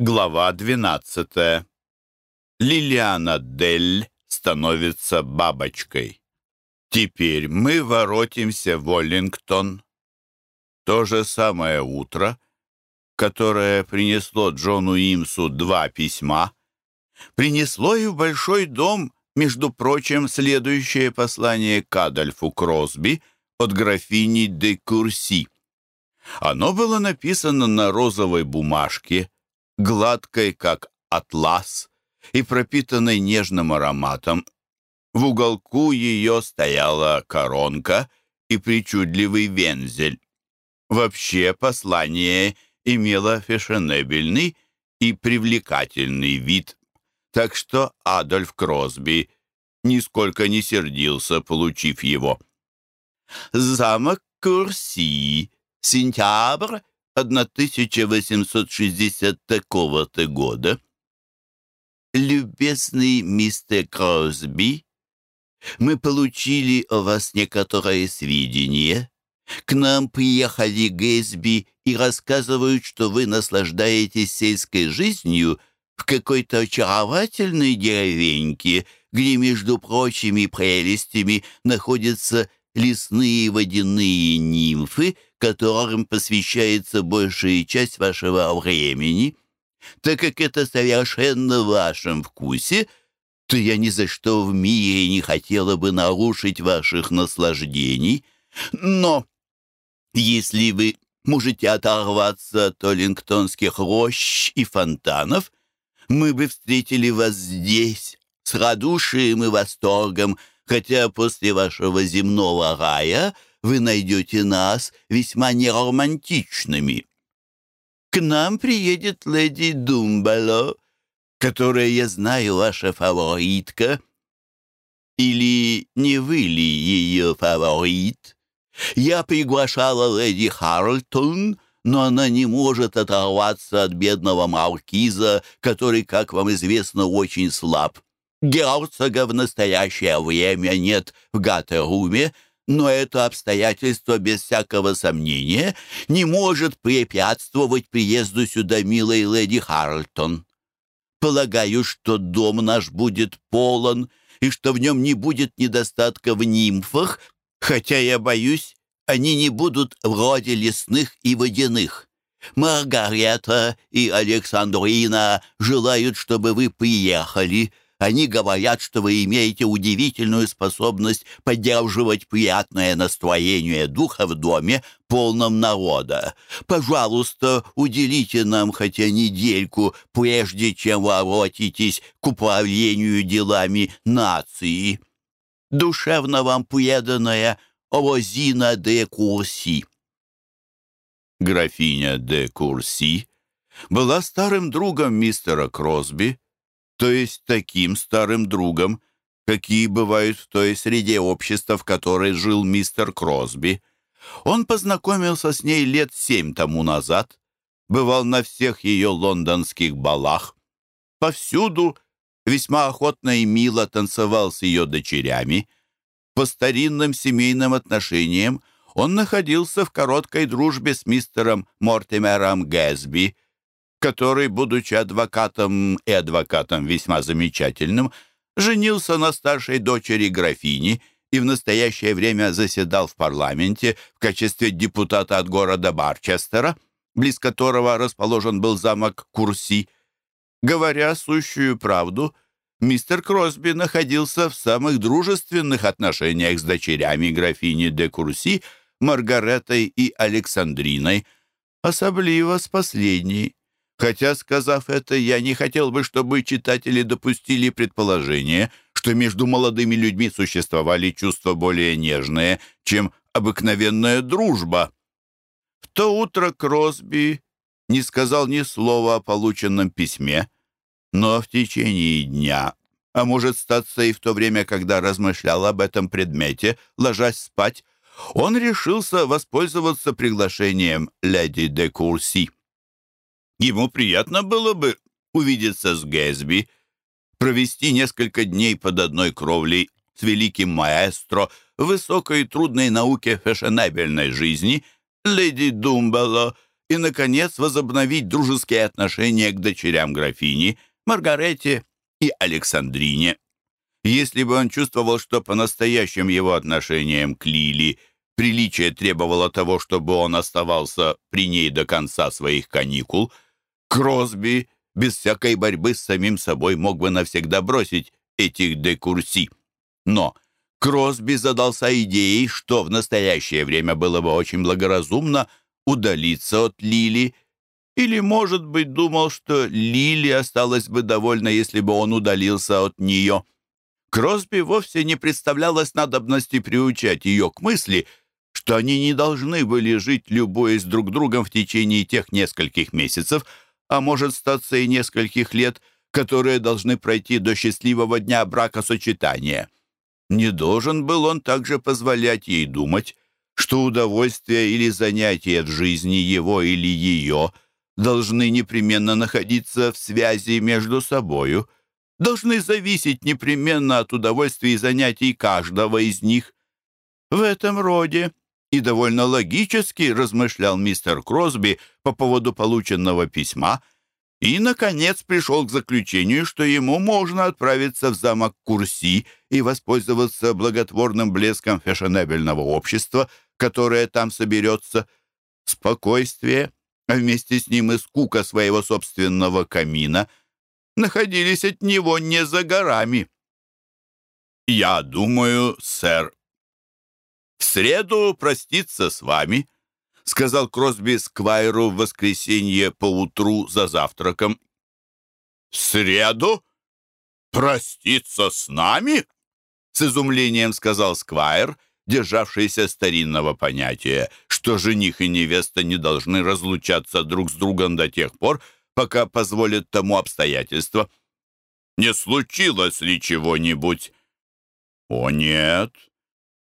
Глава 12. Лилиана Дель становится бабочкой. Теперь мы воротимся в Оллингтон. То же самое утро, которое принесло Джону Имсу два письма, принесло и в большой дом, между прочим, следующее послание к Адольфу Кросби от графини де Курси. Оно было написано на розовой бумажке, гладкой, как атлас, и пропитанной нежным ароматом. В уголку ее стояла коронка и причудливый вензель. Вообще послание имело фешенебельный и привлекательный вид, так что Адольф Кросби нисколько не сердился, получив его. «Замок Курси, сентябрь 1860 такого-то года. Любезный мистер Кросби, мы получили о вас некоторые сведения. К нам приехали Гэсби и рассказывают, что вы наслаждаетесь сельской жизнью в какой-то очаровательной деревеньке, где, между прочими прелестями, находятся лесные водяные нимфы, которым посвящается большая часть вашего времени. Так как это совершенно в вашем вкусе, то я ни за что в мире не хотела бы нарушить ваших наслаждений. Но если вы можете оторваться от оллингтонских рощ и фонтанов, мы бы встретили вас здесь с радушием и восторгом, хотя после вашего земного рая вы найдете нас весьма неромантичными. К нам приедет леди Думбало, которая, я знаю, ваша фаворитка. Или не вы ли ее фаворит? Я приглашала леди Харлтон, но она не может оторваться от бедного маркиза, который, как вам известно, очень слаб. Герцога в настоящее время нет в Гатеруме, но это обстоятельство, без всякого сомнения, не может препятствовать приезду сюда милой леди Харлтон. Полагаю, что дом наш будет полон, и что в нем не будет недостатка в нимфах, хотя я боюсь, они не будут вроде лесных и водяных. Маргарета и Александрина желают, чтобы вы приехали, — они говорят, что вы имеете удивительную способность поддерживать приятное настроение духа в доме, полном народа. Пожалуйста, уделите нам хотя недельку, прежде чем воротитесь к управлению делами нации. Душевно вам преданная Розина де Курси. Графиня де Курси была старым другом мистера Кросби, то есть таким старым другом, какие бывают в той среде общества, в которой жил мистер Кросби. Он познакомился с ней лет семь тому назад, бывал на всех ее лондонских балах, повсюду весьма охотно и мило танцевал с ее дочерями. По старинным семейным отношениям он находился в короткой дружбе с мистером Мортимером Гэсби – который, будучи адвокатом и адвокатом весьма замечательным, женился на старшей дочери графини и в настоящее время заседал в парламенте в качестве депутата от города Барчестера, близ которого расположен был замок Курси. Говоря сущую правду, мистер Кросби находился в самых дружественных отношениях с дочерями графини де Курси, Маргаретой и Александриной, особливо с последней. Хотя, сказав это, я не хотел бы, чтобы читатели допустили предположение, что между молодыми людьми существовали чувства более нежные, чем обыкновенная дружба. В то утро Кросби не сказал ни слова о полученном письме, но в течение дня, а может статься и в то время, когда размышлял об этом предмете, ложась спать, он решился воспользоваться приглашением леди де Курси. Ему приятно было бы увидеться с Гэсби, провести несколько дней под одной кровлей с великим маэстро в высокой и трудной науке фешенебельной жизни, леди Думбелло и, наконец, возобновить дружеские отношения к дочерям графини, Маргарете и Александрине. Если бы он чувствовал, что по настоящим его отношениям к Лили приличие требовало того, чтобы он оставался при ней до конца своих каникул, Кросби без всякой борьбы с самим собой мог бы навсегда бросить этих декурси. Но Кросби задался идеей, что в настоящее время было бы очень благоразумно удалиться от Лили, или, может быть, думал, что Лили осталась бы довольна, если бы он удалился от нее. Кросби вовсе не представлялось надобности приучать ее к мысли, что они не должны были жить любуясь друг другом в течение тех нескольких месяцев, а может статься и нескольких лет, которые должны пройти до счастливого дня бракосочетания. Не должен был он также позволять ей думать, что удовольствие или занятие в жизни его или ее должны непременно находиться в связи между собою, должны зависеть непременно от удовольствий и занятий каждого из них. В этом роде и довольно логически размышлял мистер Кросби по поводу полученного письма и, наконец, пришел к заключению, что ему можно отправиться в замок Курси и воспользоваться благотворным блеском фешенебельного общества, которое там соберется. Спокойствие, а вместе с ним и скука своего собственного камина находились от него не за горами. «Я думаю, сэр, в среду проститься с вами», — сказал Кросби Сквайру в воскресенье поутру за завтраком. «В среду? Проститься с нами?» — с изумлением сказал Сквайр, державшийся старинного понятия, что жених и невеста не должны разлучаться друг с другом до тех пор, пока позволят тому обстоятельства. «Не случилось ли чего-нибудь?» «О, нет»,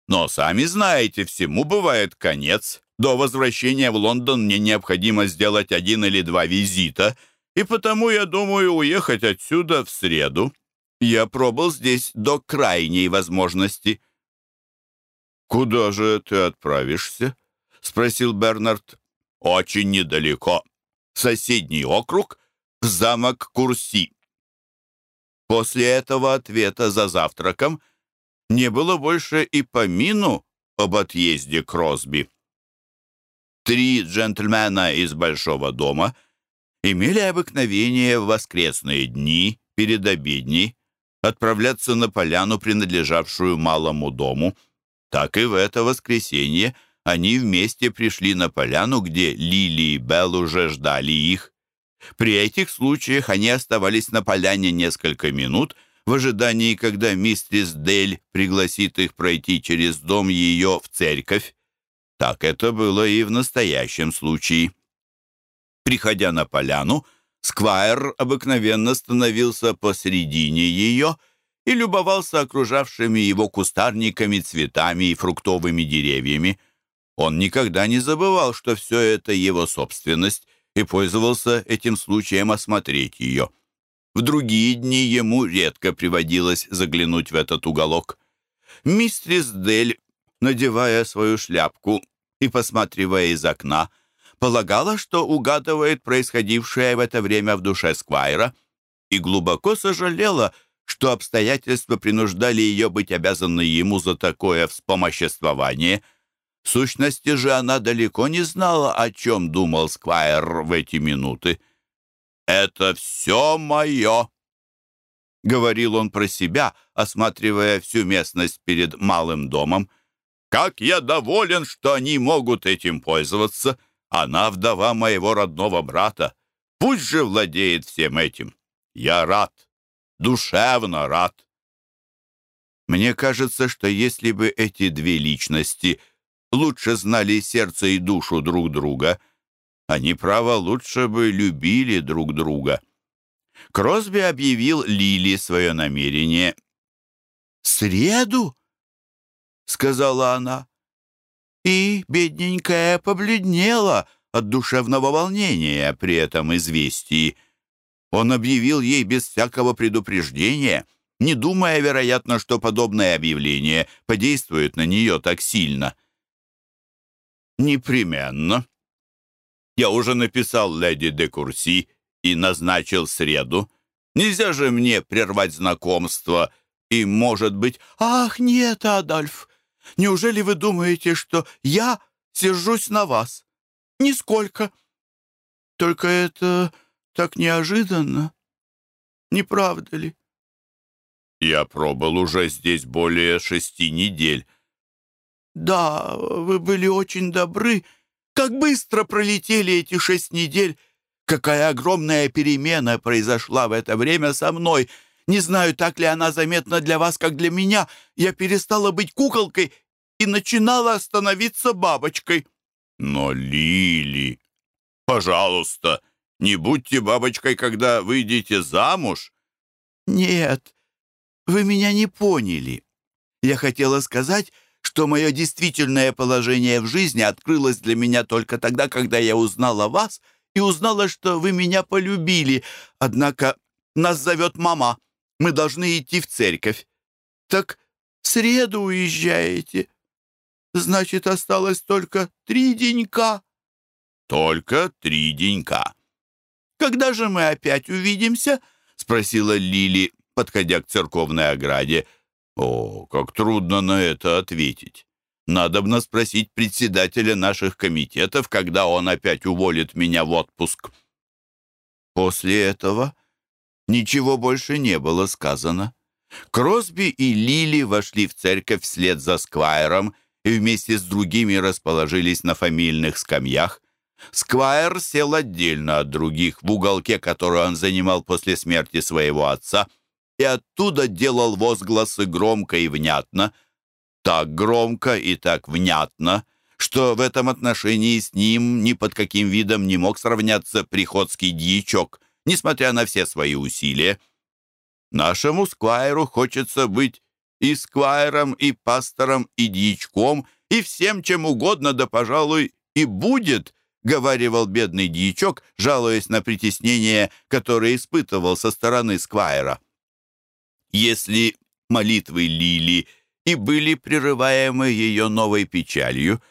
но, сами знаете, всему бывает конец. До возвращения в Лондон мне необходимо сделать один или два визита, и потому я думаю уехать отсюда в среду. Я пробыл здесь до крайней возможности». «Куда же ты отправишься?» — спросил Бернард. «Очень недалеко. Соседний округ — замок Курси». После этого ответа за завтраком — не было больше и помину об отъезде Кросби. Три джентльмена из Большого дома имели обыкновение в воскресные дни перед обедней отправляться на поляну, принадлежавшую малому дому. Так и в это воскресенье они вместе пришли на поляну, где Лили и Белл уже ждали их. При этих случаях они оставались на поляне несколько минут — в ожидании, когда мистерис Дель пригласит их пройти через дом ее в церковь. Так это было и в настоящем случае. Приходя на поляну, Сквайр обыкновенно становился посредине ее и любовался окружавшими его кустарниками, цветами и фруктовыми деревьями. Он никогда не забывал, что все это его собственность, и пользовался этим случаем осмотреть ее. В другие дни ему редко приводилось заглянуть в этот уголок. Мистрис Дель, надевая свою шляпку и посматривая из окна, полагала, что угадывает происходившее в это время в душе Сквайра и глубоко сожалела, что обстоятельства принуждали ее быть обязанной ему за такое вспомоществование. В сущности же она далеко не знала, о чем думал Сквайр в эти минуты. «Это все мое!» — говорил он про себя, осматривая всю местность перед малым домом. «Как я доволен, что они могут этим пользоваться! Она вдова моего родного брата. Пусть же владеет всем этим. Я рад, душевно рад». Мне кажется, что если бы эти две личности лучше знали сердце и душу друг друга — они, право, лучше бы любили друг друга. Кросби объявил Лили свое намерение. «Среду?» — сказала она. И бедненькая побледнела от душевного волнения при этом известии. Он объявил ей без всякого предупреждения, не думая, вероятно, что подобное объявление подействует на нее так сильно. «Непременно», Я уже написал леди де Курси и назначил среду. Нельзя же мне прервать знакомство и, может быть... Ах, нет, Адольф, неужели вы думаете, что я сержусь на вас? Нисколько. Только это так неожиданно. Не правда ли? Я пробыл уже здесь более шести недель. Да, вы были очень добры. Как быстро пролетели эти шесть недель. Какая огромная перемена произошла в это время со мной. Не знаю, так ли она заметна для вас, как для меня. Я перестала быть куколкой и начинала становиться бабочкой. Но, Лили, пожалуйста, не будьте бабочкой, когда выйдете замуж. Нет, вы меня не поняли. Я хотела сказать, что мое действительное положение в жизни открылось для меня только тогда, когда я узнала вас и узнала, что вы меня полюбили. Однако нас зовет мама. Мы должны идти в церковь. Так в среду уезжаете. Значит, осталось только три денька. Только три денька. Когда же мы опять увидимся? Спросила Лили подходя к церковной ограде. «О, как трудно на это ответить. Надобно спросить председателя наших комитетов, когда он опять уволит меня в отпуск». После этого ничего больше не было сказано. Кросби и Лили вошли в церковь вслед за Сквайром и вместе с другими расположились на фамильных скамьях. Сквайр сел отдельно от других в уголке, который он занимал после смерти своего отца, и оттуда делал возгласы громко и внятно, так громко и так внятно, что в этом отношении с ним ни под каким видом не мог сравняться приходский дьячок, несмотря на все свои усилия. Нашему сквайру хочется быть и сквайром, и пастором, и дьячком, и всем чем угодно, да, пожалуй, и будет, — говаривал бедный дьячок, жалуясь на притеснение, которое испытывал со стороны сквайра. Если молитвы Лили и были прерываемы ее новой печалью,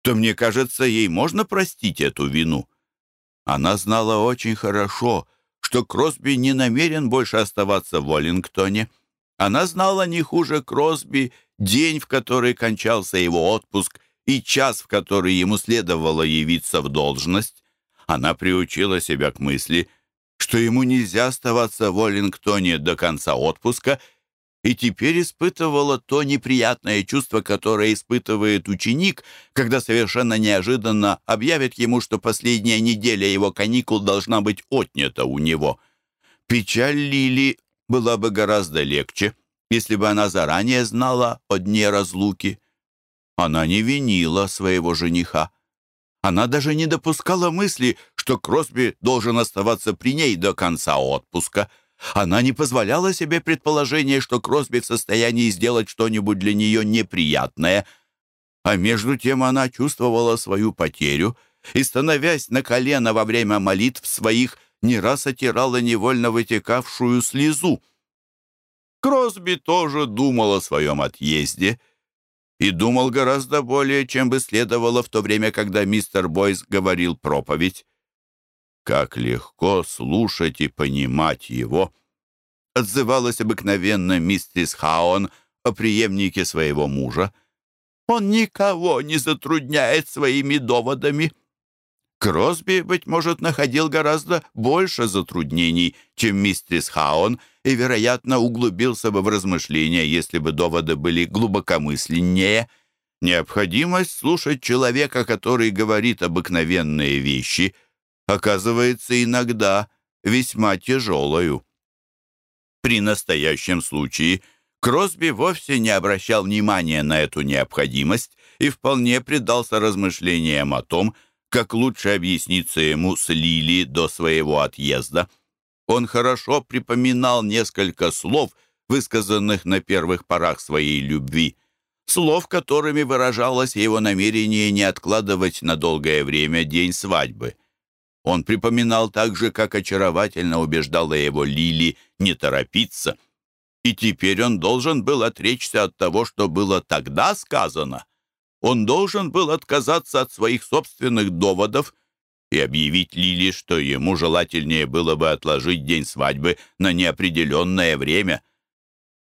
то, мне кажется, ей можно простить эту вину. Она знала очень хорошо, что Кросби не намерен больше оставаться в Уоллингтоне. Она знала не хуже Кросби день, в который кончался его отпуск, и час, в который ему следовало явиться в должность. Она приучила себя к мысли — что ему нельзя оставаться в Уоллингтоне до конца отпуска, и теперь испытывала то неприятное чувство, которое испытывает ученик, когда совершенно неожиданно объявят ему, что последняя неделя его каникул должна быть отнята у него. Печаль Лили была бы гораздо легче, если бы она заранее знала о дне разлуки. Она не винила своего жениха. Она даже не допускала мысли, что Кросби должен оставаться при ней до конца отпуска. Она не позволяла себе предположения, что Кросби в состоянии сделать что-нибудь для нее неприятное. А между тем она чувствовала свою потерю и, становясь на колено во время молитв своих, не раз отирала невольно вытекавшую слезу. Кросби тоже думал о своем отъезде — и думал гораздо более, чем бы следовало в то время, когда мистер Бойс говорил проповедь. Как легко слушать и понимать его, отзывалась обыкновенно миссис Хаон о преемнике своего мужа. Он никого не затрудняет своими доводами. Кросби, быть может, находил гораздо больше затруднений, чем мистерис Хаун, и, вероятно, углубился бы в размышления, если бы доводы были глубокомысленнее. Необходимость слушать человека, который говорит обыкновенные вещи, оказывается иногда весьма тяжелою. При настоящем случае Кросби вовсе не обращал внимания на эту необходимость и вполне предался размышлениям о том, как лучше объясниться ему с Лили до своего отъезда. Он хорошо припоминал несколько слов, высказанных на первых порах своей любви, слов, которыми выражалось его намерение не откладывать на долгое время день свадьбы. Он припоминал также, как очаровательно убеждала его Лили не торопиться. И теперь он должен был отречься от того, что было тогда сказано. Он должен был отказаться от своих собственных доводов и объявить Лили, что ему желательнее было бы отложить день свадьбы на неопределенное время.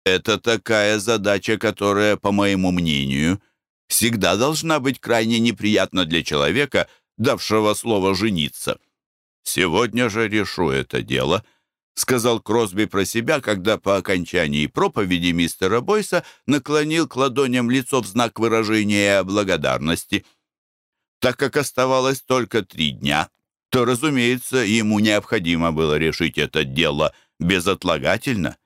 Это такая задача, которая, по моему мнению, всегда должна быть крайне неприятна для человека, давшего слово жениться. Сегодня же решу это дело —— сказал Кросби про себя, когда по окончании проповеди мистера Бойса наклонил к ладоням лицо в знак выражения благодарности. Так как оставалось только три дня, то, разумеется, ему необходимо было решить это дело безотлагательно.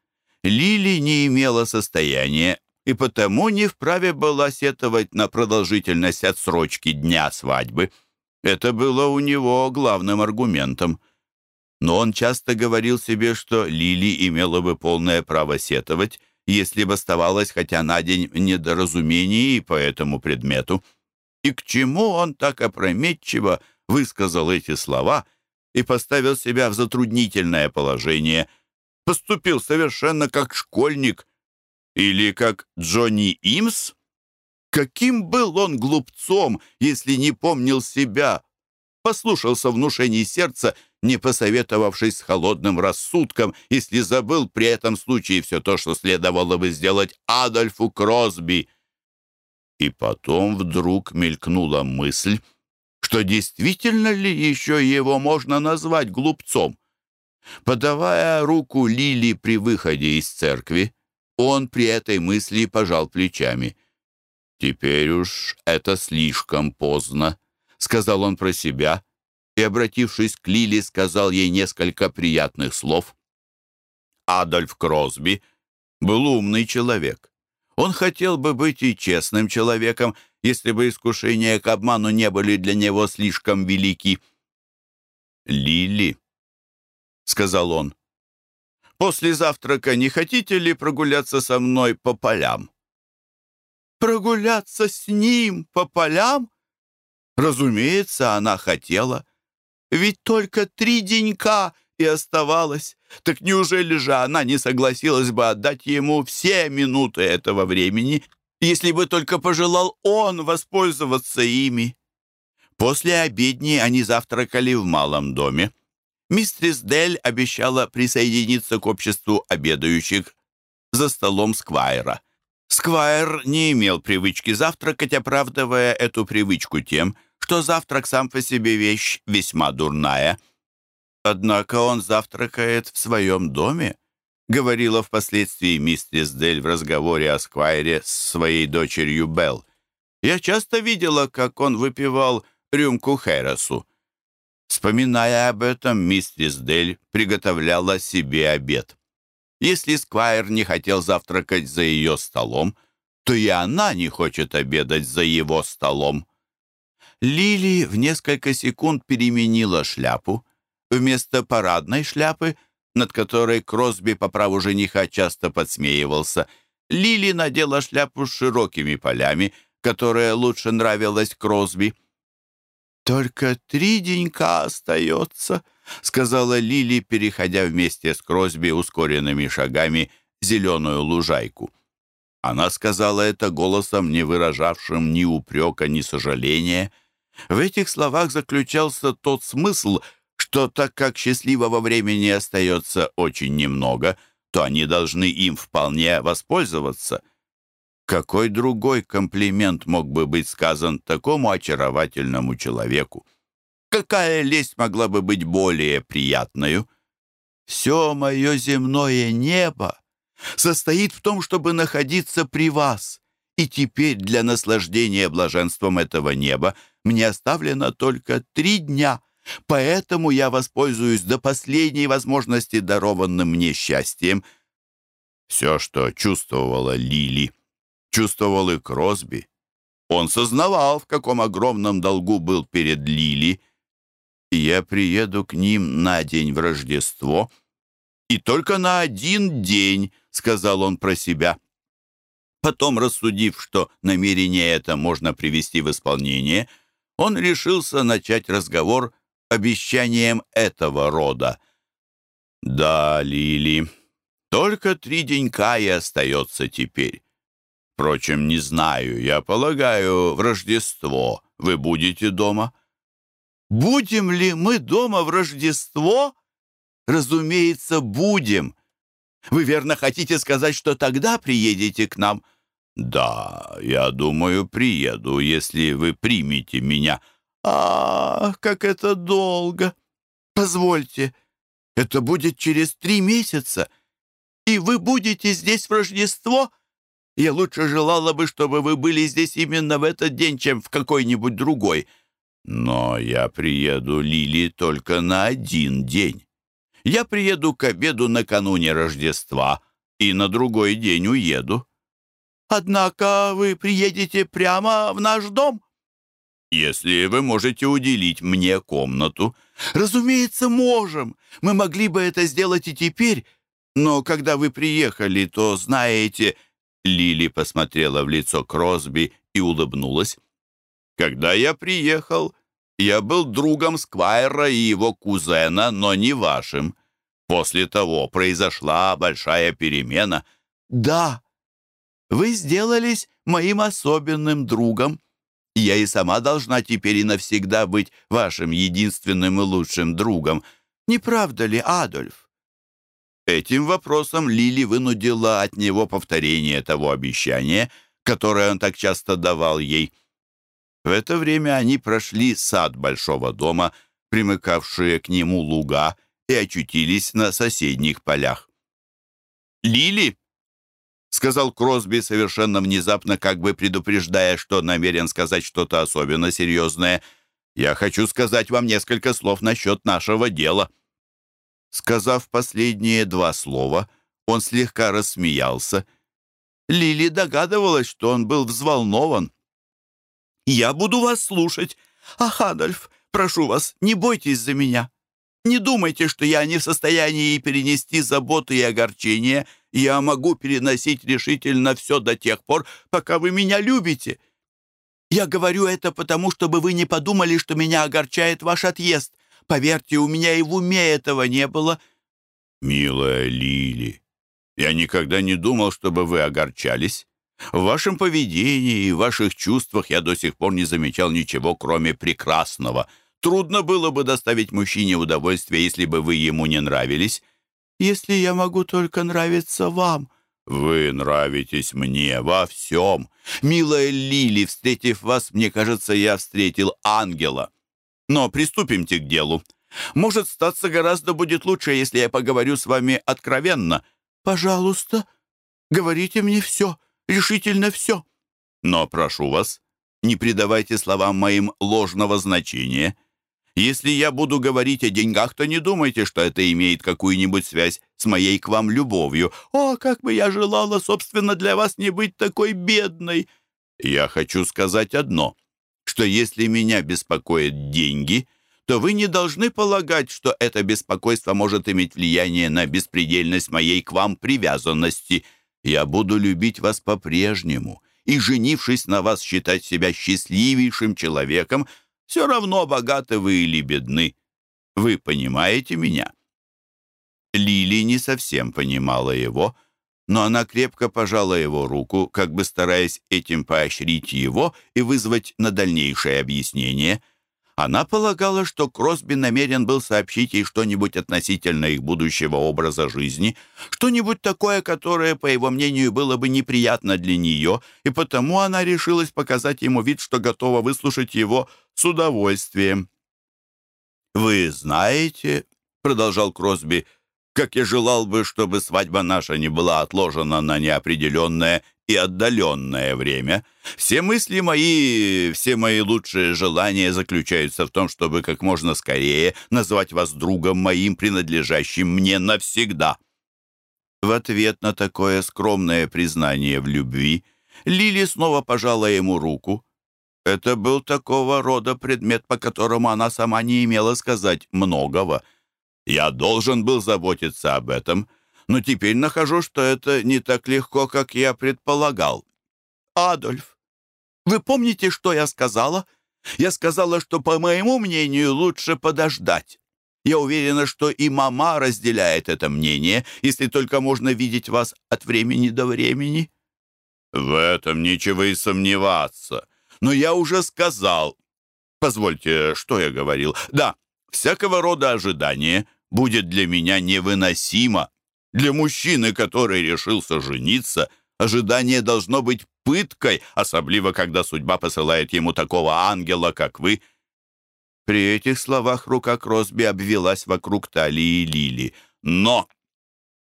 Лили не имела состояния и потому не вправе была сетовать на продолжительность отсрочки дня свадьбы. Это было у него главным аргументом — но он часто говорил себе, что Лили имела бы полное право сетовать, если бы оставалось хотя на день недоразумений по этому предмету. И к чему он так опрометчиво высказал эти слова и поставил себя в затруднительное положение, поступил совершенно как школьник или как Джонни Имс? Каким был он глупцом, если не помнил себя, послушался внушений сердца не посоветовавшись с холодным рассудком, если забыл при этом случае все то, что следовало бы сделать Адольфу Кросби. И потом вдруг мелькнула мысль, что действительно ли еще его можно назвать глупцом. Подавая руку Лили при выходе из церкви, он при этой мысли пожал плечами. «Теперь уж это слишком поздно», — сказал он про себя, — и, обратившись к Лили, сказал ей несколько приятных слов. Адольф Кросби был умный человек. Он хотел бы быть и честным человеком, если бы искушения к обману не были для него слишком велики. «Лили», — сказал он, — «после завтрака не хотите ли прогуляться со мной по полям?» «Прогуляться с ним по полям?» Разумеется, она хотела — ведь только три денька и оставалось. Так неужели же она не согласилась бы отдать ему все минуты этого времени, если бы только пожелал он воспользоваться ими? После обедни они завтракали в малом доме. Мистрис Дель обещала присоединиться к обществу обедающих за столом Сквайра. Сквайр не имел привычки завтракать, оправдывая эту привычку тем, что завтрак сам по себе вещь весьма дурная. Однако он завтракает в своем доме, говорила впоследствии миссис Дель в разговоре о Сквайре с своей дочерью Белл. Я часто видела, как он выпивал рюмку Хэросу. Вспоминая об этом, миссис Дель приготовляла себе обед. Если Сквайр не хотел завтракать за ее столом, то и она не хочет обедать за его столом. Лили в несколько секунд переменила шляпу. Вместо парадной шляпы, над которой Кросби по праву жениха часто подсмеивался, Лили надела шляпу с широкими полями, которая лучше нравилась Кросби. «Только три денька остается», — сказала Лили, переходя вместе с Кросби ускоренными шагами зеленую лужайку. Она сказала это голосом, не выражавшим ни упрека, ни сожаления — в этих словах заключался тот смысл, что так как счастливого времени остается очень немного, то они должны им вполне воспользоваться. Какой другой комплимент мог бы быть сказан такому очаровательному человеку? Какая лесть могла бы быть более приятною? Все мое земное небо состоит в том, чтобы находиться при вас, и теперь для наслаждения блаженством этого неба мне оставлено только три дня, поэтому я воспользуюсь до последней возможности дарованным мне счастьем. Все, что чувствовала Лили, чувствовал и Кросби. Он сознавал, в каком огромном долгу был перед Лили. Я приеду к ним на день в Рождество. И только на один день, — сказал он про себя. Потом, рассудив, что намерение это можно привести в исполнение, — он решился начать разговор обещанием этого рода. «Да, Лили, только три денька и остается теперь. Впрочем, не знаю, я полагаю, в Рождество вы будете дома?» Будем ли мы дома в Рождество? Разумеется, будем. Вы верно хотите сказать, что тогда приедете к нам? Да, я думаю, приеду, если вы примете меня. Ах, как это долго! Позвольте, это будет через три месяца, и вы будете здесь в Рождество? Я лучше желала бы, чтобы вы были здесь именно в этот день, чем в какой-нибудь другой. Но я приеду, Лили, только на один день. Я приеду к обеду накануне Рождества и на другой день уеду. Однако вы приедете прямо в наш дом? Если вы можете уделить мне комнату. Разумеется, можем. Мы могли бы это сделать и теперь. Но когда вы приехали, то, знаете... Лили посмотрела в лицо Кросби и улыбнулась. Когда я приехал, я был другом Сквайра и его кузена, но не вашим. После того произошла большая перемена. Да, вы сделались моим особенным другом. Я и сама должна теперь и навсегда быть вашим единственным и лучшим другом. Не правда ли, Адольф?» Этим вопросом Лили вынудила от него повторение того обещания, которое он так часто давал ей — в это время они прошли сад большого дома, примыкавшие к нему луга, и очутились на соседних полях. «Лили!» — сказал Кросби совершенно внезапно, как бы предупреждая, что намерен сказать что-то особенно серьезное. «Я хочу сказать вам несколько слов насчет нашего дела». Сказав последние два слова, он слегка рассмеялся. Лили догадывалась, что он был взволнован. Я буду вас слушать. Ах, Адольф, прошу вас, не бойтесь за меня. Не думайте, что я не в состоянии перенести заботы и огорчения. Я могу переносить решительно все до тех пор, пока вы меня любите. Я говорю это потому, чтобы вы не подумали, что меня огорчает ваш отъезд. Поверьте, у меня и в уме этого не было». «Милая Лили, я никогда не думал, чтобы вы огорчались. В вашем поведении и ваших чувствах я до сих пор не замечал ничего, кроме прекрасного. Трудно было бы доставить мужчине удовольствие, если бы вы ему не нравились. Если я могу только нравиться вам. Вы нравитесь мне во всем. Милая Лили, встретив вас, мне кажется, я встретил ангела. Но приступимте к делу. Может, статься гораздо будет лучше, если я поговорю с вами откровенно. Пожалуйста, говорите мне все решительно все. Но прошу вас, не придавайте словам моим ложного значения. Если я буду говорить о деньгах, то не думайте, что это имеет какую-нибудь связь с моей к вам любовью. О, как бы я желала, собственно, для вас не быть такой бедной. Я хочу сказать одно, что если меня беспокоят деньги, то вы не должны полагать, что это беспокойство может иметь влияние на беспредельность моей к вам привязанности – я буду любить вас по-прежнему и, женившись на вас, считать себя счастливейшим человеком, все равно богаты вы или бедны. Вы понимаете меня?» Лили не совсем понимала его, но она крепко пожала его руку, как бы стараясь этим поощрить его и вызвать на дальнейшее объяснение – она полагала, что Кросби намерен был сообщить ей что-нибудь относительно их будущего образа жизни, что-нибудь такое, которое, по его мнению, было бы неприятно для нее, и потому она решилась показать ему вид, что готова выслушать его с удовольствием. «Вы знаете, — продолжал Кросби, — как я желал бы, чтобы свадьба наша не была отложена на неопределенное и отдаленное время. Все мысли мои, все мои лучшие желания заключаются в том, чтобы как можно скорее назвать вас другом моим, принадлежащим мне навсегда». В ответ на такое скромное признание в любви Лили снова пожала ему руку. Это был такого рода предмет, по которому она сама не имела сказать многого. «Я должен был заботиться об этом», но теперь нахожу, что это не так легко, как я предполагал. Адольф, вы помните, что я сказала? Я сказала, что, по моему мнению, лучше подождать. Я уверена, что и мама разделяет это мнение, если только можно видеть вас от времени до времени. В этом нечего и сомневаться. Но я уже сказал. Позвольте, что я говорил? Да, всякого рода ожидание будет для меня невыносимо. Для мужчины, который решился жениться, ожидание должно быть пыткой, особливо когда судьба посылает ему такого ангела, как вы. При этих словах рука Кросби обвелась вокруг талии Лили. Но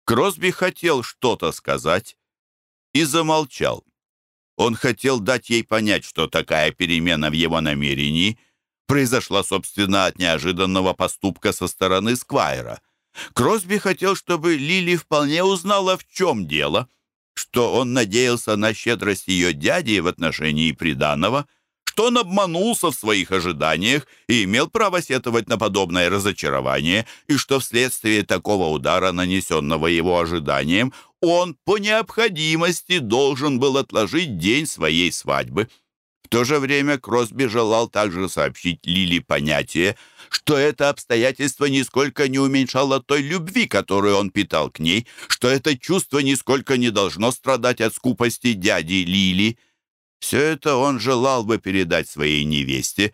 Кросби хотел что-то сказать и замолчал. Он хотел дать ей понять, что такая перемена в его намерении произошла, собственно, от неожиданного поступка со стороны Сквайра. Кросби хотел, чтобы Лили вполне узнала, в чем дело, что он надеялся на щедрость ее дяди в отношении приданого, что он обманулся в своих ожиданиях и имел право сетовать на подобное разочарование, и что вследствие такого удара, нанесенного его ожиданием, он по необходимости должен был отложить день своей свадьбы. В то же время Кросби желал также сообщить Лили понятие, что это обстоятельство нисколько не уменьшало той любви, которую он питал к ней, что это чувство нисколько не должно страдать от скупости дяди Лили. Все это он желал бы передать своей невесте,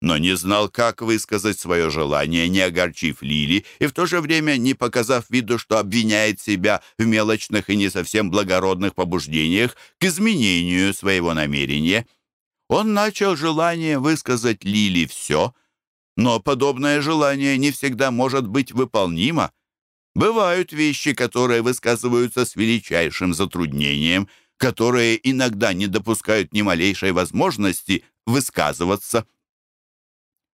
но не знал, как высказать свое желание, не огорчив Лили, и в то же время не показав виду, что обвиняет себя в мелочных и не совсем благородных побуждениях к изменению своего намерения. Он начал желание высказать Лили все, но подобное желание не всегда может быть выполнимо. Бывают вещи, которые высказываются с величайшим затруднением, которые иногда не допускают ни малейшей возможности высказываться.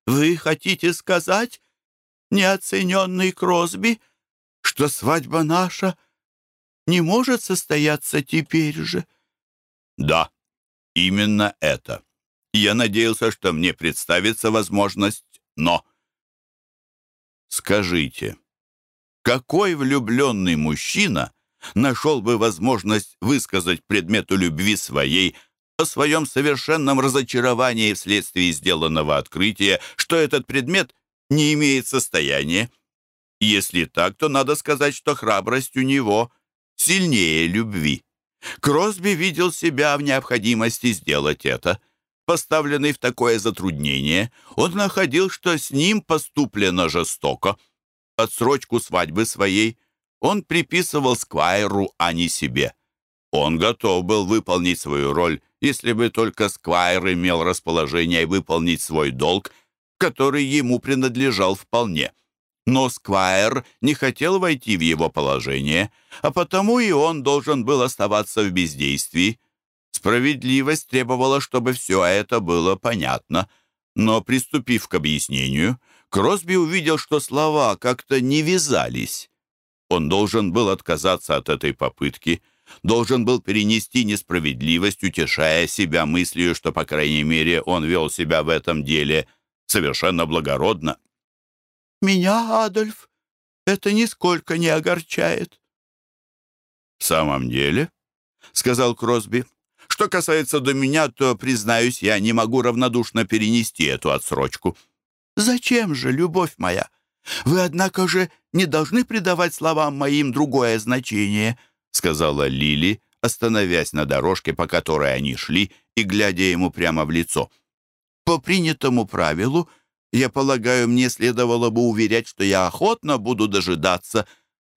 «Вы хотите сказать, неоцененный Кросби, что свадьба наша не может состояться теперь же?» «Да, именно это. Я надеялся, что мне представится возможность, но... Скажите, какой влюбленный мужчина нашел бы возможность высказать предмету любви своей о своем совершенном разочаровании вследствие сделанного открытия, что этот предмет не имеет состояния? Если так, то надо сказать, что храбрость у него сильнее любви. Кросби видел себя в необходимости сделать это. Поставленный в такое затруднение, он находил, что с ним поступлено жестоко. Отсрочку свадьбы своей он приписывал Сквайру, а не себе. Он готов был выполнить свою роль, если бы только Сквайр имел расположение выполнить свой долг, который ему принадлежал вполне. Но Сквайр не хотел войти в его положение, а потому и он должен был оставаться в бездействии. Справедливость требовала, чтобы все это было понятно, но, приступив к объяснению, Кросби увидел, что слова как-то не вязались. Он должен был отказаться от этой попытки, должен был перенести несправедливость, утешая себя мыслью, что, по крайней мере, он вел себя в этом деле совершенно благородно. Меня, Адольф, это нисколько не огорчает. «В самом деле?» — сказал Кросби. «Что касается до меня, то, признаюсь, я не могу равнодушно перенести эту отсрочку». «Зачем же, любовь моя? Вы, однако же, не должны придавать словам моим другое значение», — сказала Лили, остановясь на дорожке, по которой они шли, и глядя ему прямо в лицо. «По принятому правилу, — я полагаю, мне следовало бы уверять, что я охотно буду дожидаться.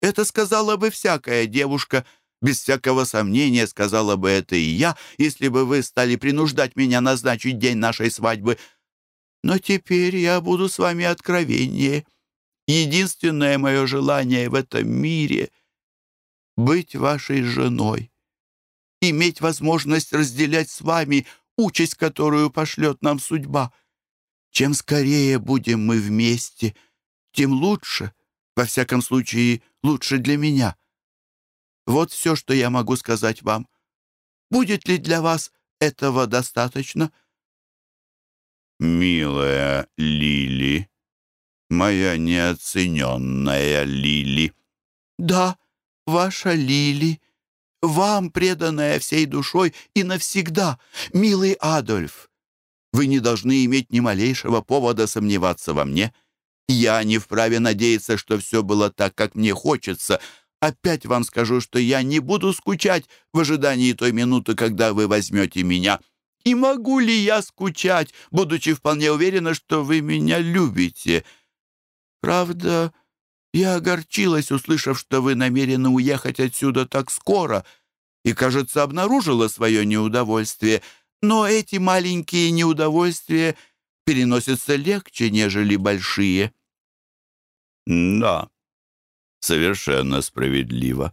Это сказала бы всякая девушка. Без всякого сомнения сказала бы это и я, если бы вы стали принуждать меня назначить день нашей свадьбы. Но теперь я буду с вами откровеннее. Единственное мое желание в этом мире — быть вашей женой, иметь возможность разделять с вами участь, которую пошлет нам судьба — чем скорее будем мы вместе, тем лучше. Во всяком случае, лучше для меня. Вот все, что я могу сказать вам. Будет ли для вас этого достаточно?» «Милая Лили, моя неоцененная Лили». «Да, ваша Лили, вам, преданная всей душой и навсегда, милый Адольф. Вы не должны иметь ни малейшего повода сомневаться во мне. Я не вправе надеяться, что все было так, как мне хочется. Опять вам скажу, что я не буду скучать в ожидании той минуты, когда вы возьмете меня. И могу ли я скучать, будучи вполне уверена, что вы меня любите? Правда, я огорчилась, услышав, что вы намерены уехать отсюда так скоро, и, кажется, обнаружила свое неудовольствие. Но эти маленькие неудовольствия переносятся легче, нежели большие». «Да, совершенно справедливо.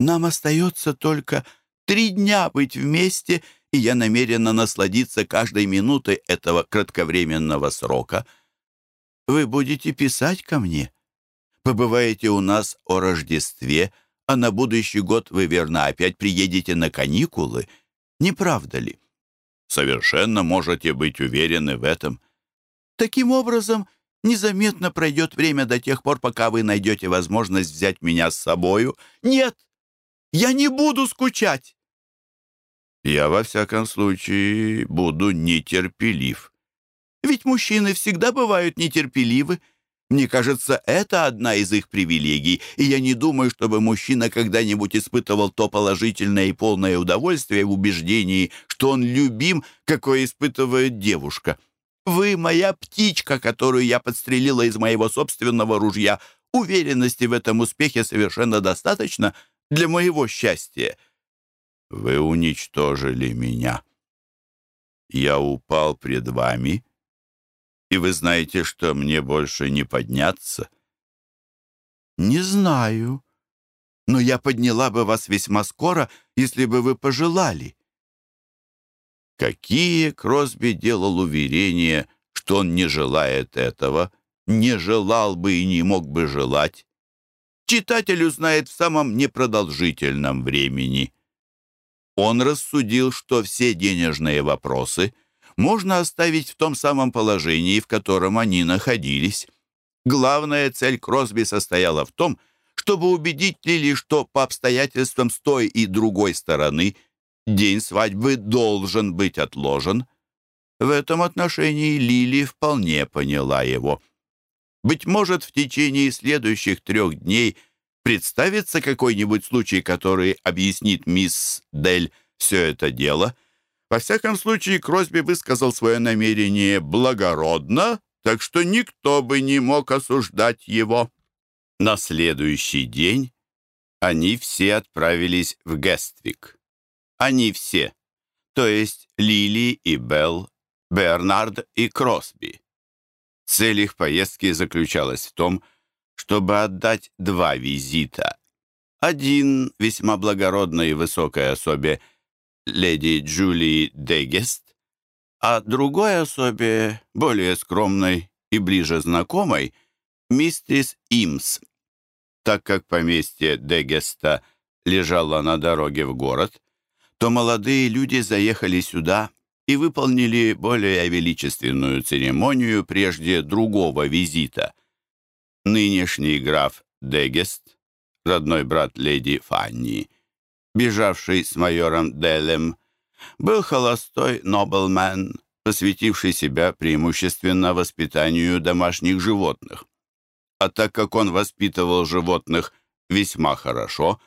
Нам остается только три дня быть вместе, и я намерена насладиться каждой минутой этого кратковременного срока. Вы будете писать ко мне?» побываете у нас о Рождестве, а на будущий год вы, верно, опять приедете на каникулы. Не правда ли? Совершенно можете быть уверены в этом. Таким образом, незаметно пройдет время до тех пор, пока вы найдете возможность взять меня с собою. Нет, я не буду скучать. Я, во всяком случае, буду нетерпелив. Ведь мужчины всегда бывают нетерпеливы. Мне кажется, это одна из их привилегий, и я не думаю, чтобы мужчина когда-нибудь испытывал то положительное и полное удовольствие в убеждении, что он любим, какое испытывает девушка. Вы моя птичка, которую я подстрелила из моего собственного ружья. Уверенности в этом успехе совершенно достаточно для моего счастья. Вы уничтожили меня. Я упал пред вами — и вы знаете, что мне больше не подняться?» «Не знаю, но я подняла бы вас весьма скоро, если бы вы пожелали». Какие Кросби делал уверения, что он не желает этого, не желал бы и не мог бы желать. Читатель узнает в самом непродолжительном времени. Он рассудил, что все денежные вопросы — можно оставить в том самом положении, в котором они находились. Главная цель Кросби состояла в том, чтобы убедить Лили, что по обстоятельствам с той и другой стороны день свадьбы должен быть отложен. В этом отношении Лили вполне поняла его. Быть может, в течение следующих трех дней представится какой-нибудь случай, который объяснит мисс Дель все это дело — во всяком случае, Кросби высказал свое намерение благородно, так что никто бы не мог осуждать его. На следующий день они все отправились в Гествик. Они все, то есть Лили и Белл, Бернард и Кросби. Цель их поездки заключалась в том, чтобы отдать два визита. Один весьма благородной и высокой особе – леди Джулии Дегест, а другой особе, более скромной и ближе знакомой, мистерис Имс. Так как поместье Дегеста лежало на дороге в город, то молодые люди заехали сюда и выполнили более величественную церемонию прежде другого визита. Нынешний граф Дегест, родной брат леди Фанни, бежавший с майором Делем, был холостой нобелмен, посвятивший себя преимущественно воспитанию домашних животных. А так как он воспитывал животных весьма хорошо,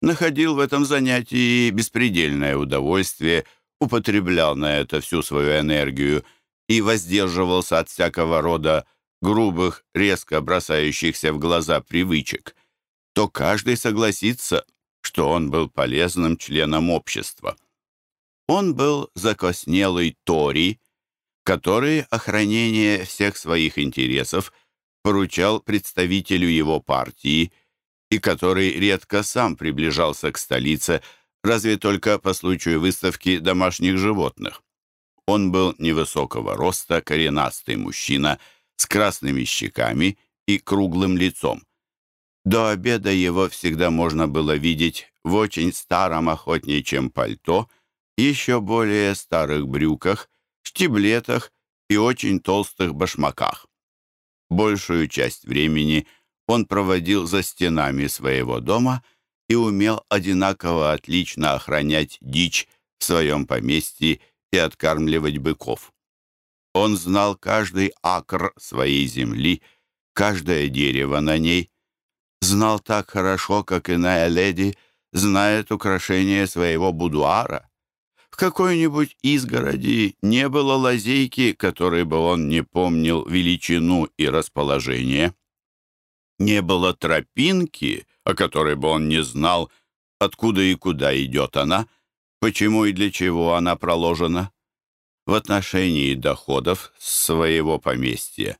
находил в этом занятии беспредельное удовольствие, употреблял на это всю свою энергию и воздерживался от всякого рода грубых, резко бросающихся в глаза привычек, то каждый согласится, что он был полезным членом общества. Он был закоснелый Тори, который охранение всех своих интересов поручал представителю его партии и который редко сам приближался к столице, разве только по случаю выставки домашних животных. Он был невысокого роста, коренастый мужчина с красными щеками и круглым лицом. До обеда его всегда можно было видеть в очень старом охотничьем пальто, еще более старых брюках, штиблетах и очень толстых башмаках. Большую часть времени он проводил за стенами своего дома и умел одинаково отлично охранять дичь в своем поместье и откармливать быков. Он знал каждый акр своей земли, каждое дерево на ней, знал так хорошо, как иная леди знает украшение своего будуара. В какой-нибудь изгороди не было лазейки, которой бы он не помнил величину и расположение. Не было тропинки, о которой бы он не знал, откуда и куда идет она, почему и для чего она проложена. В отношении доходов своего поместья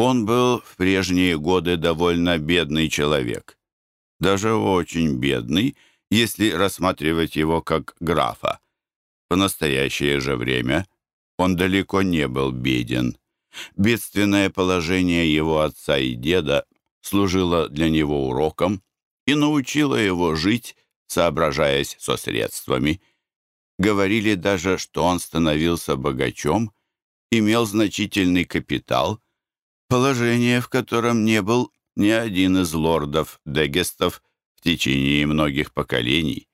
он был в прежние годы довольно бедный человек. Даже очень бедный, если рассматривать его как графа. В настоящее же время он далеко не был беден. Бедственное положение его отца и деда служило для него уроком и научило его жить, соображаясь со средствами. Говорили даже, что он становился богачом, имел значительный капитал, положение, в котором не был ни один из лордов Дегестов в течение многих поколений.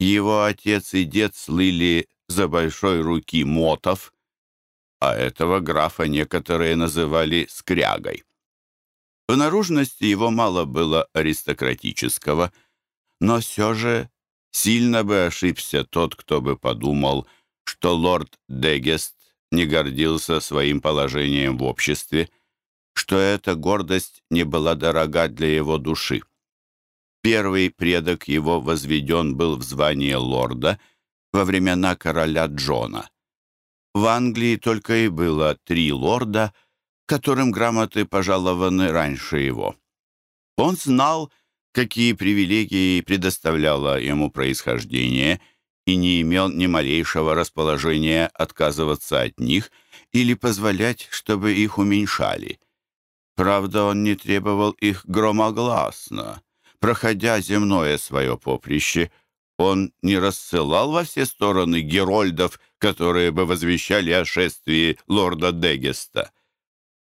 Его отец и дед слыли за большой руки мотов, а этого графа некоторые называли скрягой. В наружности его мало было аристократического, но все же сильно бы ошибся тот, кто бы подумал, что лорд Дегест не гордился своим положением в обществе, что эта гордость не была дорога для его души. Первый предок его возведен был в звание лорда во времена короля Джона. В Англии только и было три лорда, которым грамоты пожалованы раньше его. Он знал, какие привилегии предоставляло ему происхождение, и не имел ни малейшего расположения отказываться от них или позволять, чтобы их уменьшали. Правда, он не требовал их громогласно, Проходя земное свое поприще, он не рассылал во все стороны герольдов, которые бы возвещали о шествии лорда Дегеста.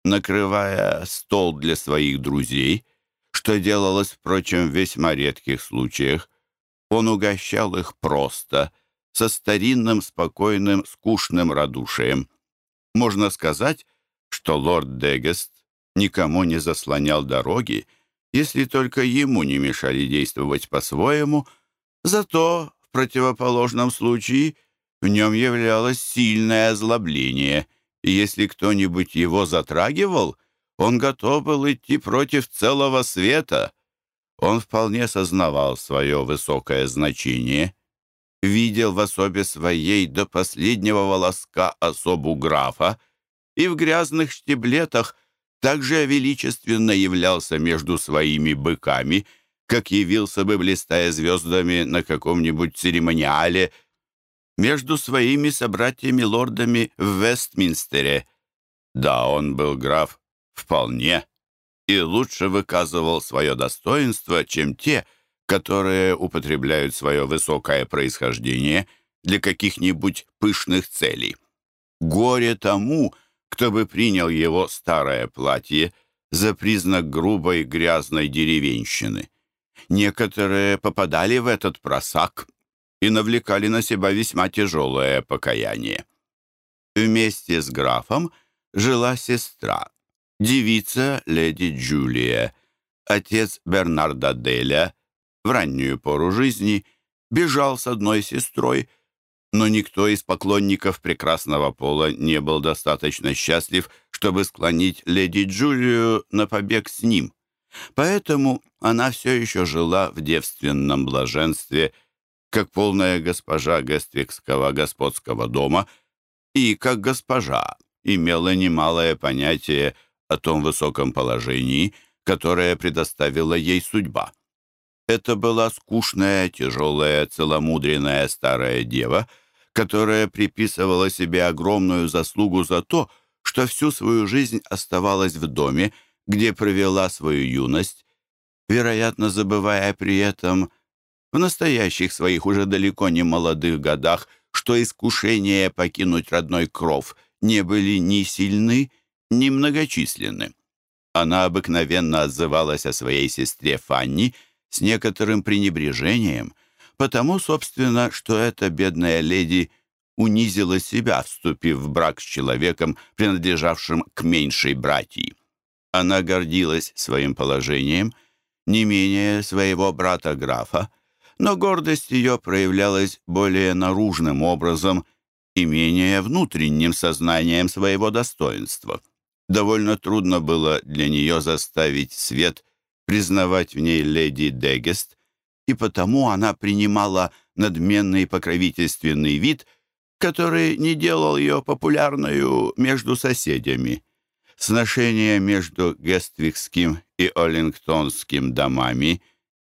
Накрывая стол для своих друзей, что делалось, впрочем, в весьма редких случаях, он угощал их просто, со старинным, спокойным, скучным радушием. Можно сказать, что лорд Дегест никому не заслонял дороги, если только ему не мешали действовать по-своему, зато в противоположном случае в нем являлось сильное озлобление, и если кто-нибудь его затрагивал, он готов был идти против целого света. Он вполне сознавал свое высокое значение, видел в особе своей до последнего волоска особу графа и в грязных штиблетах также величественно являлся между своими быками, как явился бы, блистая звездами на каком-нибудь церемониале, между своими собратьями-лордами в Вестминстере. Да, он был граф вполне, и лучше выказывал свое достоинство, чем те, которые употребляют свое высокое происхождение для каких-нибудь пышных целей. Горе тому, кто бы принял его старое платье за признак грубой грязной деревенщины. Некоторые попадали в этот просак и навлекали на себя весьма тяжелое покаяние. Вместе с графом жила сестра, девица леди Джулия. Отец Бернарда Деля в раннюю пору жизни бежал с одной сестрой – но никто из поклонников прекрасного пола не был достаточно счастлив, чтобы склонить леди Джулию на побег с ним. Поэтому она все еще жила в девственном блаженстве, как полная госпожа Гествикского господского дома, и как госпожа имела немалое понятие о том высоком положении, которое предоставила ей судьба. Это была скучная, тяжелая, целомудренная старая дева — которая приписывала себе огромную заслугу за то, что всю свою жизнь оставалась в доме, где провела свою юность, вероятно, забывая при этом в настоящих своих уже далеко не молодых годах, что искушения покинуть родной кров не были ни сильны, ни многочисленны. Она обыкновенно отзывалась о своей сестре Фанни с некоторым пренебрежением, потому, собственно, что эта бедная леди унизила себя, вступив в брак с человеком, принадлежавшим к меньшей братьи. Она гордилась своим положением, не менее своего брата-графа, но гордость ее проявлялась более наружным образом и менее внутренним сознанием своего достоинства. Довольно трудно было для нее заставить свет признавать в ней леди Дегест, и потому она принимала надменный покровительственный вид, который не делал ее популярную между соседями. Сношения между Гествикским и Оллингтонским домами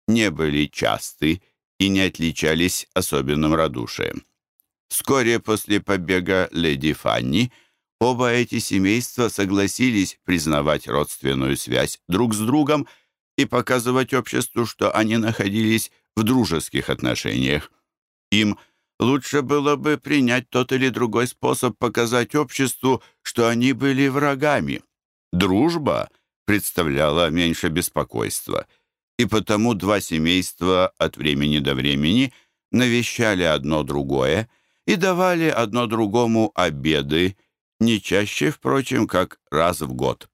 не были часты и не отличались особенным радушием. Вскоре после побега леди Фанни оба эти семейства согласились признавать родственную связь друг с другом и показывать обществу, что они находились в дружеских отношениях. Им лучше было бы принять тот или другой способ показать обществу, что они были врагами. Дружба представляла меньше беспокойства, и потому два семейства от времени до времени навещали одно другое и давали одно другому обеды, не чаще, впрочем, как раз в год.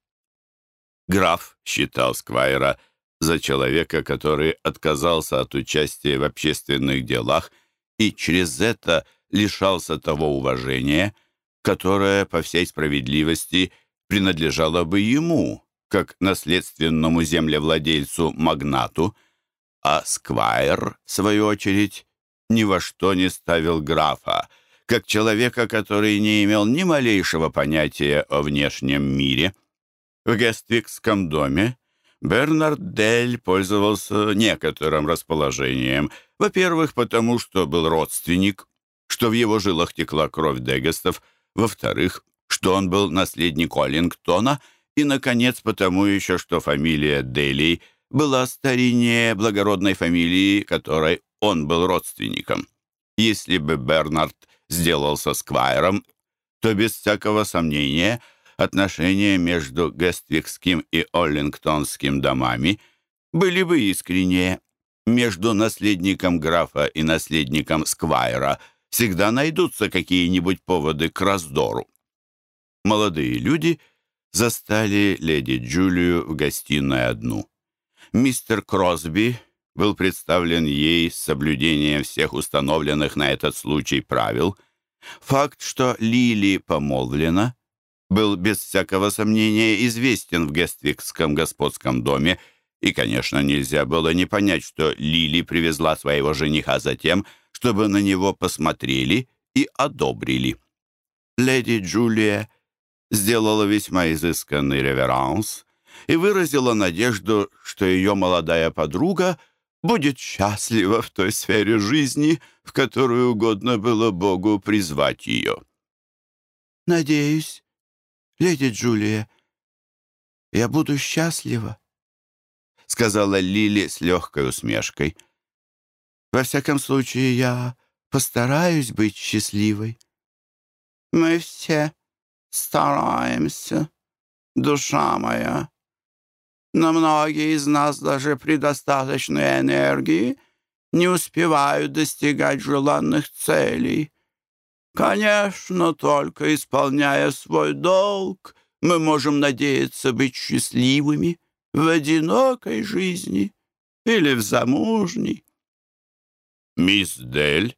Граф считал Сквайра за человека, который отказался от участия в общественных делах и через это лишался того уважения, которое, по всей справедливости, принадлежало бы ему, как наследственному землевладельцу-магнату, а Сквайр, в свою очередь, ни во что не ставил графа, как человека, который не имел ни малейшего понятия о внешнем мире. В Гествикском доме Бернард Дель пользовался некоторым расположением. Во-первых, потому что был родственник, что в его жилах текла кровь Дегестов. Во-вторых, что он был наследник Оллингтона. И, наконец, потому еще, что фамилия Делей была стариннее благородной фамилии, которой он был родственником. Если бы Бернард сделался сквайром, то без всякого сомнения отношения между Гествикским и Оллингтонским домами были бы искренние. Между наследником графа и наследником сквайра всегда найдутся какие-нибудь поводы к раздору. Молодые люди застали леди Джулию в гостиной одну. Мистер Кросби был представлен ей с соблюдением всех установленных на этот случай правил. Факт, что Лили помолвлена, был без всякого сомнения известен в Гествикском господском доме, и, конечно, нельзя было не понять, что Лили привезла своего жениха за тем, чтобы на него посмотрели и одобрили. Леди Джулия сделала весьма изысканный реверанс и выразила надежду, что ее молодая подруга — будет счастлива в той сфере жизни, в которую угодно было Богу призвать ее. «Надеюсь, леди Джулия, я буду счастлива», — сказала Лили с легкой усмешкой. «Во всяком случае, я постараюсь быть счастливой». «Мы все стараемся, душа моя», но многие из нас даже при достаточной энергии не успевают достигать желанных целей. Конечно, только исполняя свой долг, мы можем надеяться быть счастливыми в одинокой жизни или в замужней. Мисс Дель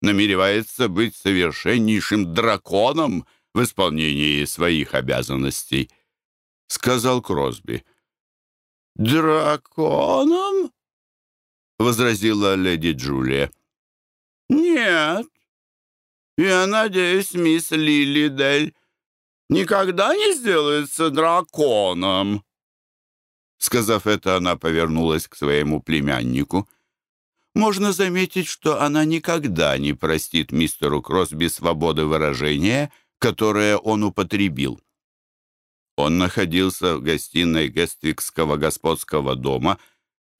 намеревается быть совершеннейшим драконом в исполнении своих обязанностей, сказал Кросби. «Драконом?» — возразила леди Джулия. «Нет. Я надеюсь, мисс Лилидель никогда не сделается драконом». Сказав это, она повернулась к своему племяннику. Можно заметить, что она никогда не простит мистеру Кросби свободы выражения, которое он употребил. Он находился в гостиной Гествикского господского дома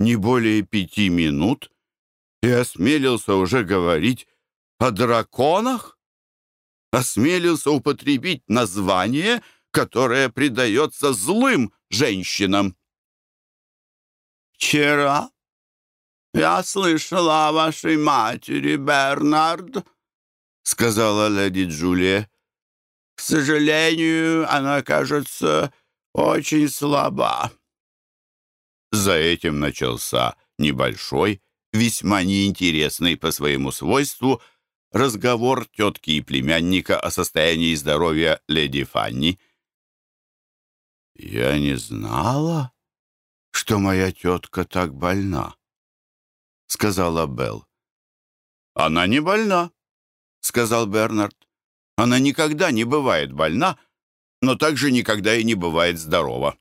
не более пяти минут и осмелился уже говорить о драконах? Осмелился употребить название, которое придается злым женщинам. «Вчера я слышала о вашей матери, Бернард», — сказала леди Джулия. К сожалению, она кажется очень слаба». За этим начался небольшой весьма неинтересный по своему свойству разговор тетки и племянника о состоянии здоровья леди Фанни. «Я не знала, что моя тетка так больна», — сказала Белл. «Она не больна», — сказал Бернард. «Она никогда не бывает больна, но также никогда и не бывает здорова».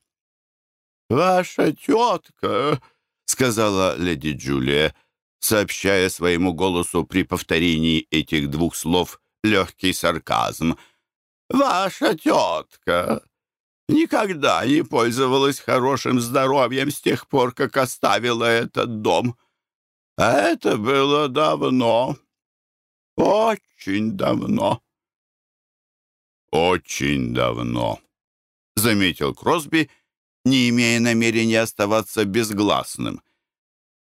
«Ваша тетка», — сказала леди Джулия, сообщая своему голосу при повторении этих двух слов легкий сарказм. «Ваша тетка никогда не пользовалась хорошим здоровьем с тех пор, как оставила этот дом. А это было давно, очень давно». «Очень давно», — заметил Кросби, не имея намерения оставаться безгласным.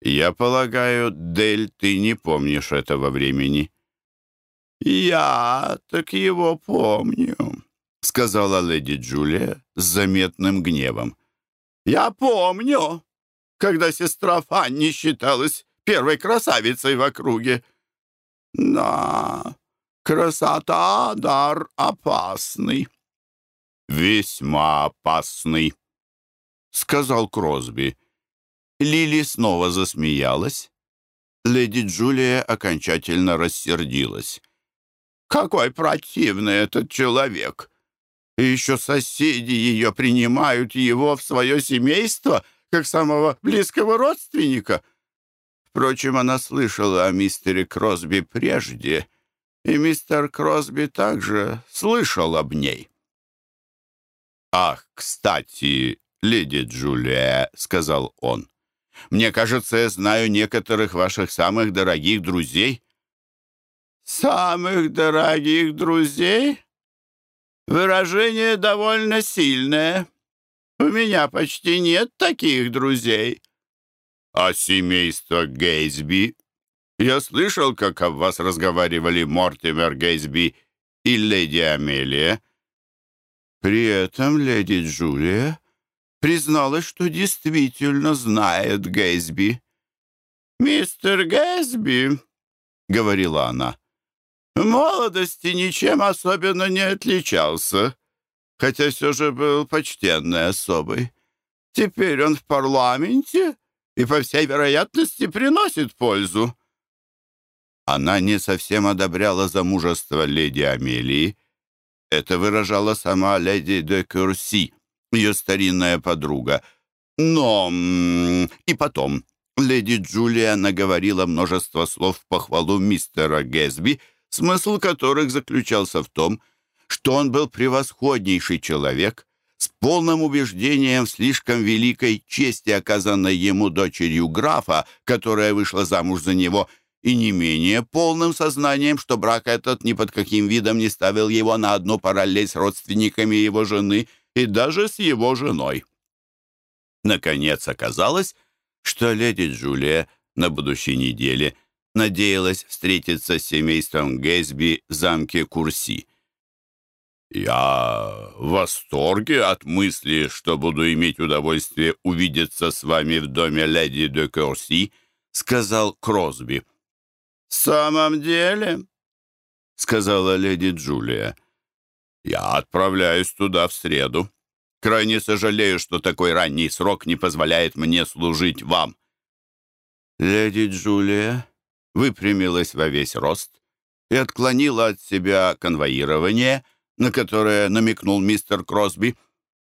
«Я полагаю, Дель, ты не помнишь этого времени?» «Я так его помню», — сказала леди Джулия с заметным гневом. «Я помню, когда сестра Фанни считалась первой красавицей в округе. Да, красота — дар опасный». «Весьма опасный», — сказал Кросби. Лили снова засмеялась. Леди Джулия окончательно рассердилась. «Какой противный этот человек! И еще соседи ее принимают его в свое семейство, как самого близкого родственника!» Впрочем, она слышала о мистере Кросби прежде, и мистер Кросби также слышал об ней. «Ах, кстати, леди Джулия», — сказал он, мне кажется, я знаю некоторых ваших самых дорогих друзей». «Самых дорогих друзей?» «Выражение довольно сильное. У меня почти нет таких друзей». «А семейство Гейсби?» «Я слышал, как об вас разговаривали Мортимер Гейсби и леди Амелия». При этом леди Джулия призналась, что действительно знает Гэсби. «Мистер Гэсби», — говорила она, — «в молодости ничем особенно не отличался, хотя все же был почтенной особой. Теперь он в парламенте и, по всей вероятности, приносит пользу». Она не совсем одобряла замужество леди Амелии. Это выражала сама леди де Кюрси — ее старинная подруга. Но... И потом, леди Джулия наговорила множество слов в похвалу мистера Гэсби, смысл которых заключался в том, что он был превосходнейший человек, с полным убеждением в слишком великой чести, оказанной ему дочерью графа, которая вышла замуж за него, и не менее полным сознанием, что брак этот ни под каким видом не ставил его на одну параллель с родственниками его жены — и даже с его женой. Наконец оказалось, что леди Джулия на будущей неделе надеялась встретиться с семейством Гэсби в замке Курси. «Я в восторге от мысли, что буду иметь удовольствие увидеться с вами в доме леди де Курси», — сказал Кросби. «В самом деле?» — сказала леди Джулия. «Я отправляюсь туда в среду. Крайне сожалею, что такой ранний срок не позволяет мне служить вам». Леди Джулия выпрямилась во весь рост и отклонила от себя конвоирование, на которое намекнул мистер Кросби.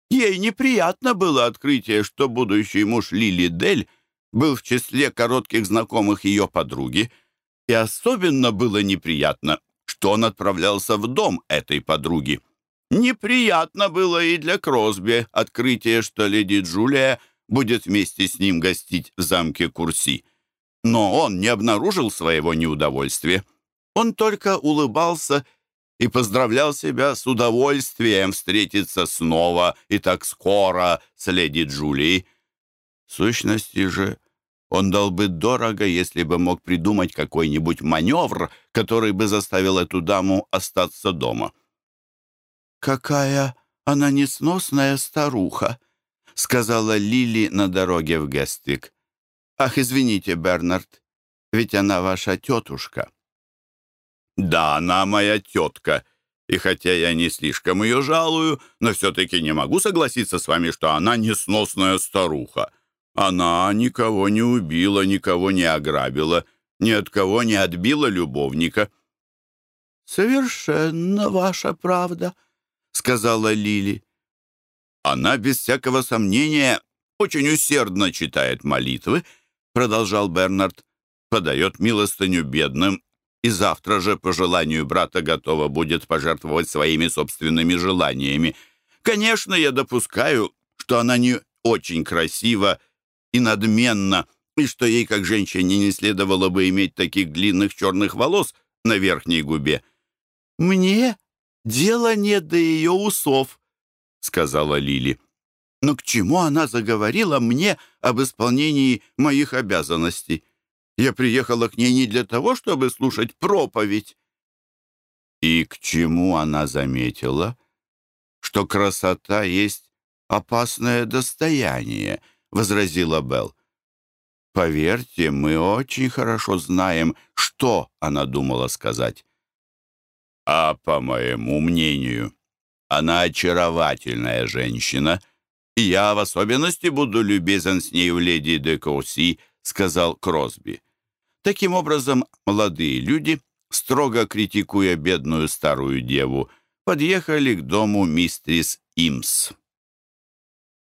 Ей неприятно было открытие, что будущий муж Лили Дель был в числе коротких знакомых ее подруги, и особенно было неприятно, что он отправлялся в дом этой подруги. Неприятно было и для Кросби открытие, что леди Джулия будет вместе с ним гостить в замке Курси. Но он не обнаружил своего неудовольствия. Он только улыбался и поздравлял себя с удовольствием встретиться снова и так скоро с леди Джулией. В сущности же, он дал бы дорого, если бы мог придумать какой-нибудь маневр, который бы заставил эту даму остаться дома. «Какая она несносная старуха», — сказала Лили на дороге в Гествик. «Ах, извините, Бернард, Ведь она ваша тетушка». «Да, она моя тетка. И хотя я не слишком ее жалую, но все-таки не могу согласиться с вами, что она несносная старуха. Она никого не убила, никого не ограбила, ни от кого не отбила любовника». «Совершенно ваша правда», — сказала Лили. «Она, без всякого сомнения, очень усердно читает молитвы», — продолжал Бернард, «подает милостыню бедным и завтра же, по желанию брата, готова будет пожертвовать своими собственными желаниями. Конечно, я допускаю, что она не очень красива и надменна, и что ей, как женщине, не следовало бы иметь таких длинных черных волос на верхней губе. «Мне дела нет до ее усов», — сказала Лили. «Но к чему она заговорила мне об исполнении моих обязанностей? Я приехала к ней не для того, чтобы слушать проповедь». И к чему она заметила, что красота есть опасное достояние, — возразила Белл. Поверьте, мы очень хорошо знаем, что она думала сказать. А по моему мнению, она очаровательная женщина, и я в особенности буду любезен с ней в леди де Коуси, сказал Кросби. Таким образом, молодые люди, строго критикуя бедную старую деву, подъехали к дому мистрис Имс.